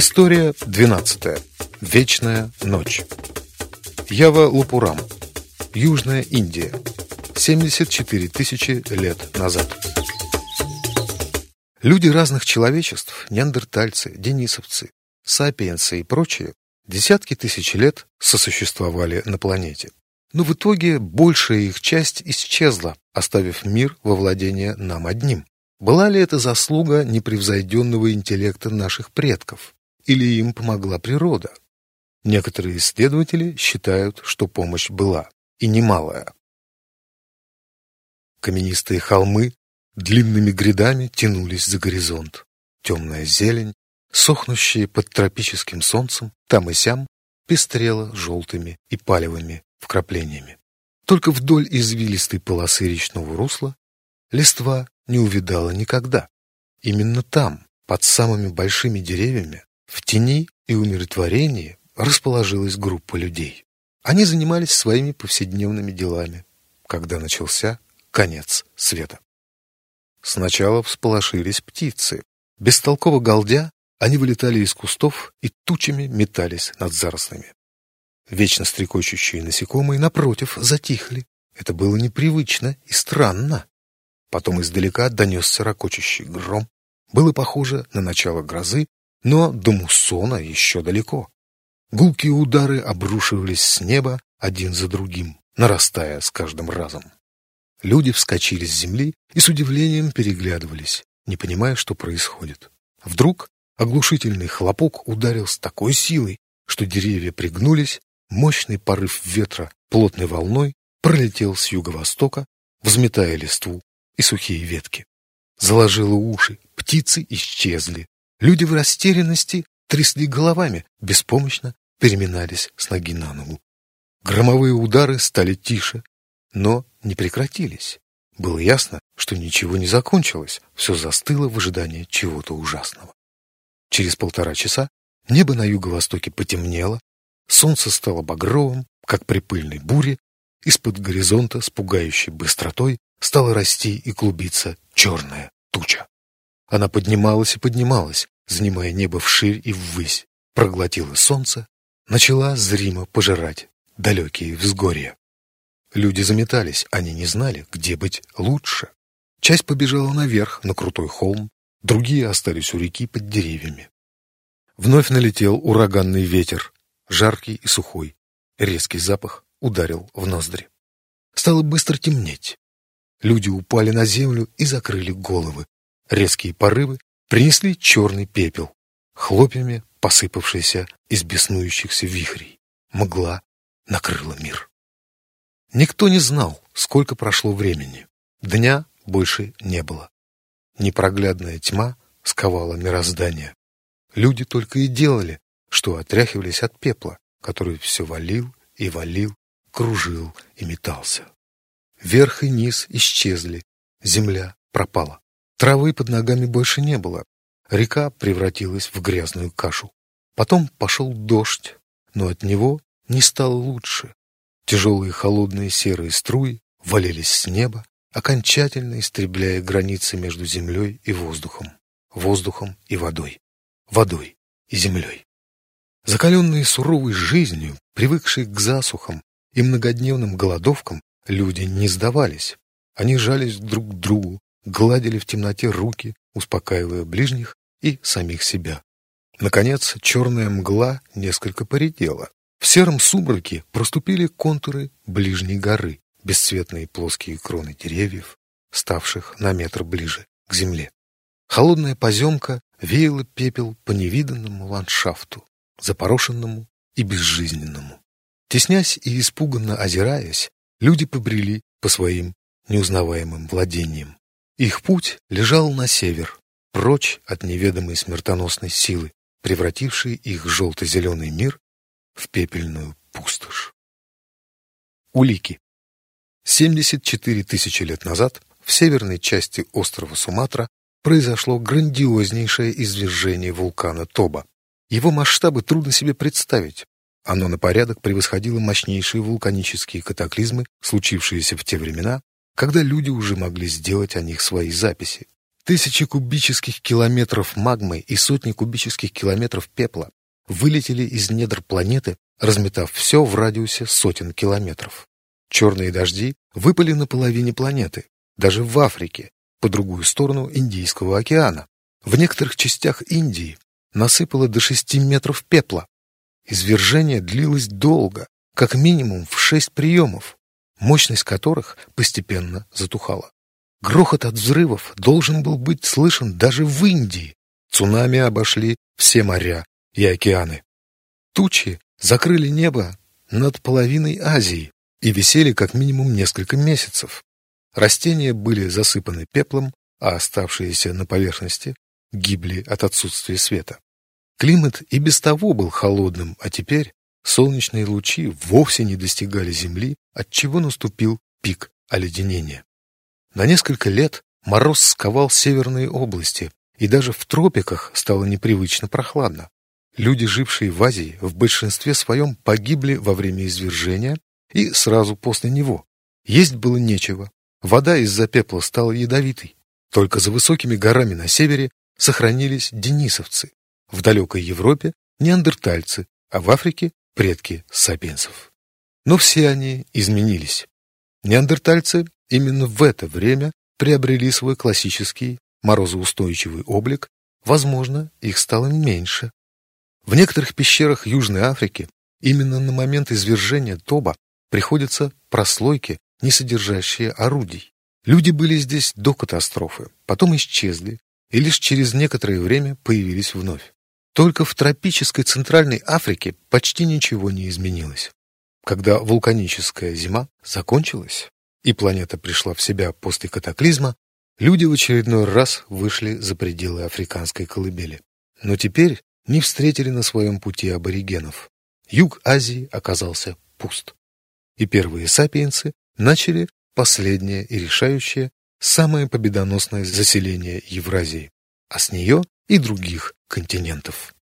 История 12. Вечная ночь. Ява Лупурам. Южная Индия. 74 тысячи лет назад. Люди разных человечеств, неандертальцы, денисовцы, сапиенсы и прочие, десятки тысяч лет сосуществовали на планете. Но в итоге большая их часть исчезла, оставив мир во владение нам одним. Была ли это заслуга непревзойденного интеллекта наших предков? Или им помогла природа? Некоторые исследователи считают, что помощь была, и немалая. Каменистые холмы длинными грядами тянулись за горизонт. Темная зелень, сохнущая под тропическим солнцем, там и сям, пестрела желтыми и палевыми вкраплениями. Только вдоль извилистой полосы речного русла листва не увидала никогда. Именно там, под самыми большими деревьями, в тени и умиротворении расположилась группа людей. Они занимались своими повседневными делами, когда начался конец света. Сначала всполошились птицы. Бестолково галдя, они вылетали из кустов и тучами метались над зарослями. Вечно стрекочущие насекомые, напротив, затихли. Это было непривычно и странно. Потом издалека донесся ракочущий гром. Было похоже на начало грозы, но до муссона еще далеко. Гулкие удары обрушивались с неба один за другим, нарастая с каждым разом. Люди вскочили с земли и с удивлением переглядывались, не понимая, что происходит. Вдруг оглушительный хлопок ударил с такой силой, что деревья пригнулись, мощный порыв ветра плотной волной пролетел с юго-востока, взметая листву и сухие ветки. Заложило уши, птицы исчезли. Люди в растерянности трясли головами, беспомощно переминались с ноги на ногу. Громовые удары стали тише, но не прекратились. Было ясно, что ничего не закончилось, все застыло в ожидании чего-то ужасного. Через полтора часа небо на юго-востоке потемнело, солнце стало багровым, как при пыльной буре, из-под горизонта с пугающей быстротой стала расти и клубиться черная туча. Она поднималась и поднималась, занимая небо вширь и ввысь, проглотила солнце, начала зримо пожирать далекие взгорья. Люди заметались, они не знали, где быть лучше. Часть побежала наверх, на крутой холм, другие остались у реки под деревьями. Вновь налетел ураганный ветер, жаркий и сухой. Резкий запах ударил в ноздри. Стало быстро темнеть. Люди упали на землю и закрыли головы. Резкие порывы принесли черный пепел, хлопьями посыпавшийся из беснующихся вихрей. Мгла накрыла мир. Никто не знал, сколько прошло времени. Дня больше не было. Непроглядная тьма сковала мироздание. Люди только и делали, что отряхивались от пепла, который все валил и валил, кружил и метался. Верх и низ исчезли, земля пропала. Травы под ногами больше не было. Река превратилась в грязную кашу. Потом пошел дождь, но от него не стало лучше. Тяжелые холодные серые струи валились с неба, окончательно истребляя границы между землей и воздухом, воздухом и водой, водой и землей. Закаленные суровой жизнью, привыкшие к засухам и многодневным голодовкам, Люди не сдавались. Они жались друг к другу, гладили в темноте руки, успокаивая ближних и самих себя. Наконец, черная мгла несколько поредела. В сером сумраке проступили контуры ближней горы, бесцветные плоские кроны деревьев, ставших на метр ближе к земле. Холодная поземка веяла пепел по невиданному ландшафту, запорошенному и безжизненному. Теснясь и испуганно озираясь, Люди побрели по своим неузнаваемым владениям. Их путь лежал на север, прочь от неведомой смертоносной силы, превратившей их желто-зеленый мир в пепельную пустошь. Улики. 74 тысячи лет назад в северной части острова Суматра произошло грандиознейшее извержение вулкана Тоба. Его масштабы трудно себе представить, оно на порядок превосходило мощнейшие вулканические катаклизмы, случившиеся в те времена, когда люди уже могли сделать о них свои записи. Тысячи кубических километров магмы и сотни кубических километров пепла вылетели из недр планеты, разметав все в радиусе сотен километров. Черные дожди выпали на половине планеты, даже в Африке, по другую сторону Индийского океана. В некоторых частях Индии насыпало до шести метров пепла. Извержение длилось долго, как минимум в шесть приемов, мощность которых постепенно затухала. Грохот от взрывов должен был быть слышен даже в Индии. Цунами обошли все моря и океаны. Тучи закрыли небо над половиной Азии и висели как минимум несколько месяцев. Растения были засыпаны пеплом, а оставшиеся на поверхности гибли от отсутствия света. Климат и без того был холодным, а теперь солнечные лучи вовсе не достигали Земли, отчего наступил пик оледенения. На несколько лет мороз сковал северные области, и даже в тропиках стало непривычно прохладно. Люди, жившие в Азии, в большинстве своем погибли во время извержения и сразу после него. Есть было нечего. Вода из-за пепла стала ядовитой. Только за высокими горами на севере сохранились денисовцы. В далекой Европе – неандертальцы, а в Африке – предки сапиенсов. Но все они изменились. Неандертальцы именно в это время приобрели свой классический морозоустойчивый облик, возможно, их стало меньше. В некоторых пещерах Южной Африки именно на момент извержения Тоба приходятся прослойки, не содержащие орудий. Люди были здесь до катастрофы, потом исчезли и лишь через некоторое время появились вновь. Только в тропической Центральной Африке почти ничего не изменилось. Когда вулканическая зима закончилась и планета пришла в себя после катаклизма, люди в очередной раз вышли за пределы африканской колыбели. Но теперь не встретили на своем пути аборигенов. Юг Азии оказался пуст. И первые сапиенсы начали последнее и решающее, самое победоносное заселение Евразии, а с нее и других континентов.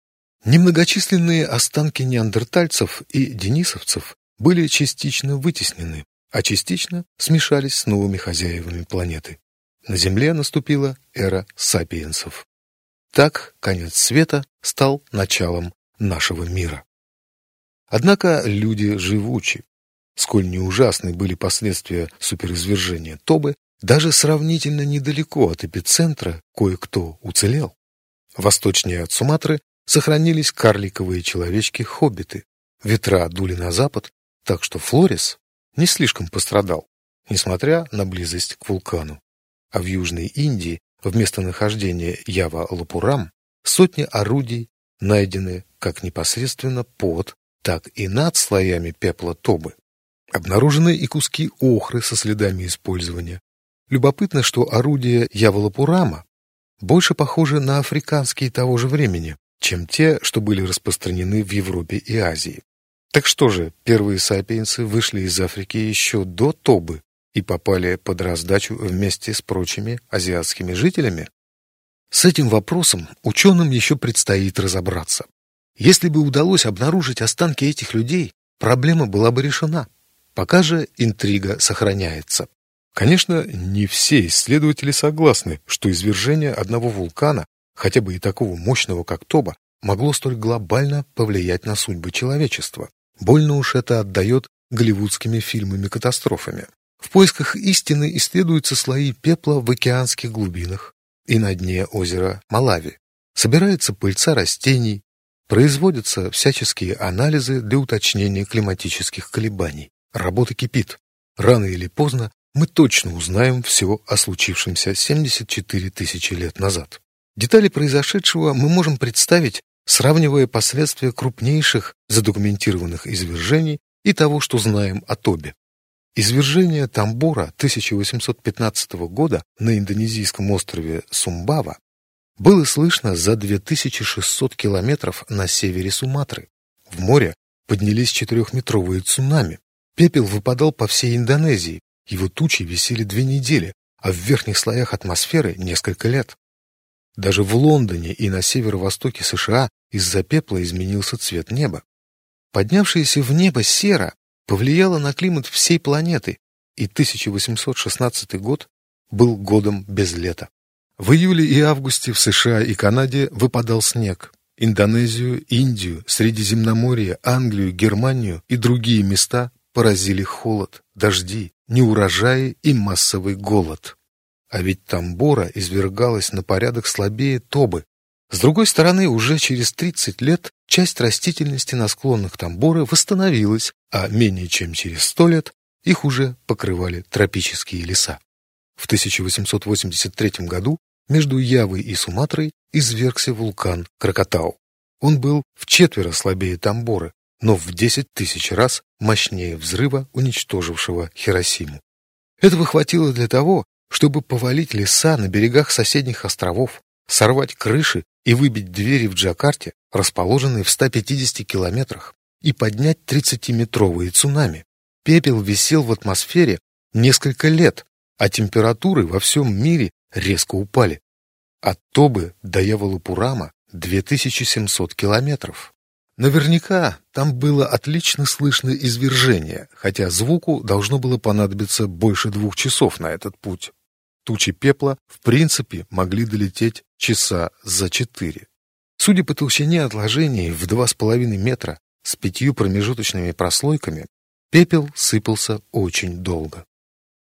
Немногочисленные останки неандертальцев и денисовцев были частично вытеснены, а частично смешались с новыми хозяевами планеты. На Земле наступила эра сапиенсов. Так конец света стал началом нашего мира. Однако люди живучи. Сколь не ужасны были последствия суперизвержения Тобы, даже сравнительно недалеко от эпицентра кое-кто уцелел. Восточнее от Суматры сохранились карликовые человечки-хоббиты. Ветра дули на запад, так что Флорис не слишком пострадал, несмотря на близость к вулкану. А в Южной Индии, в местонахождении Ява-Лапурам, сотни орудий найдены как непосредственно под, так и над слоями пепла Тобы. Обнаружены и куски охры со следами использования. Любопытно, что орудия Явалапурама больше похожи на африканские того же времени, чем те, что были распространены в Европе и Азии. Так что же, первые сапиенсы вышли из Африки еще до Тобы и попали под раздачу вместе с прочими азиатскими жителями? С этим вопросом ученым еще предстоит разобраться. Если бы удалось обнаружить останки этих людей, проблема была бы решена. Пока же интрига сохраняется. Конечно, не все исследователи согласны, что извержение одного вулкана, хотя бы и такого мощного, как Тоба, могло столь глобально повлиять на судьбы человечества. Больно уж это отдает голливудскими фильмами-катастрофами. В поисках истины исследуются слои пепла в океанских глубинах и на дне озера Малави. Собирается пыльца растений, производятся всяческие анализы для уточнения климатических колебаний. Работа кипит. Рано или поздно мы точно узнаем все о случившемся 74 тысячи лет назад. Детали произошедшего мы можем представить сравнивая последствия крупнейших задокументированных извержений и того, что знаем о Тобе. Извержение Тамбора 1815 года на индонезийском острове Сумбава было слышно за 2600 километров на севере Суматры. В море поднялись четырехметровые цунами. Пепел выпадал по всей Индонезии, его тучи висели две недели, а в верхних слоях атмосферы несколько лет. Даже в Лондоне и на северо-востоке США из-за пепла изменился цвет неба. Поднявшаяся в небо сера повлияла на климат всей планеты, и 1816 год был годом без лета. В июле и августе в США и Канаде выпадал снег. Индонезию, Индию, Средиземноморье, Англию, Германию и другие места поразили холод, дожди, неурожаи и массовый голод. А ведь Тамбора извергалась на порядок слабее Тобы. С другой стороны, уже через 30 лет часть растительности на склонах Тамбора восстановилась, а менее чем через 100 лет их уже покрывали тропические леса. В 1883 году между Явой и Суматрой извергся вулкан Кракатау. Он был в четверо слабее Тамборы, но в 10 тысяч раз мощнее взрыва, уничтожившего Хиросиму. Этого хватило для того, чтобы повалить леса на берегах соседних островов, сорвать крыши и выбить двери в Джакарте, расположенные в 150 километрах, и поднять 30-метровые цунами. Пепел висел в атмосфере несколько лет, а температуры во всем мире резко упали. От Тобы до Яволупурама 2700 километров. Наверняка там было отлично слышно извержение, хотя звуку должно было понадобиться больше двух часов на этот путь. Тучи пепла, в принципе, могли долететь часа за четыре. Судя по толщине отложений в два с половиной метра с пятью промежуточными прослойками, пепел сыпался очень долго.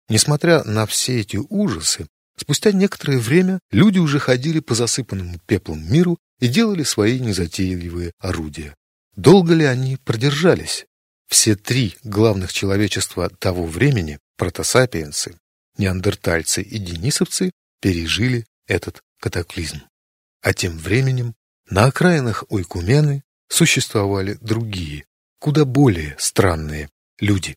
Несмотря на все эти ужасы, спустя некоторое время люди уже ходили по засыпанному пеплом миру и делали свои незатейливые орудия. Долго ли они продержались? Все три главных человечества того времени, протосапиенсы, неандертальцы и денисовцы, пережили этот катаклизм. А тем временем на окраинах Ойкумены существовали другие, куда более странные люди.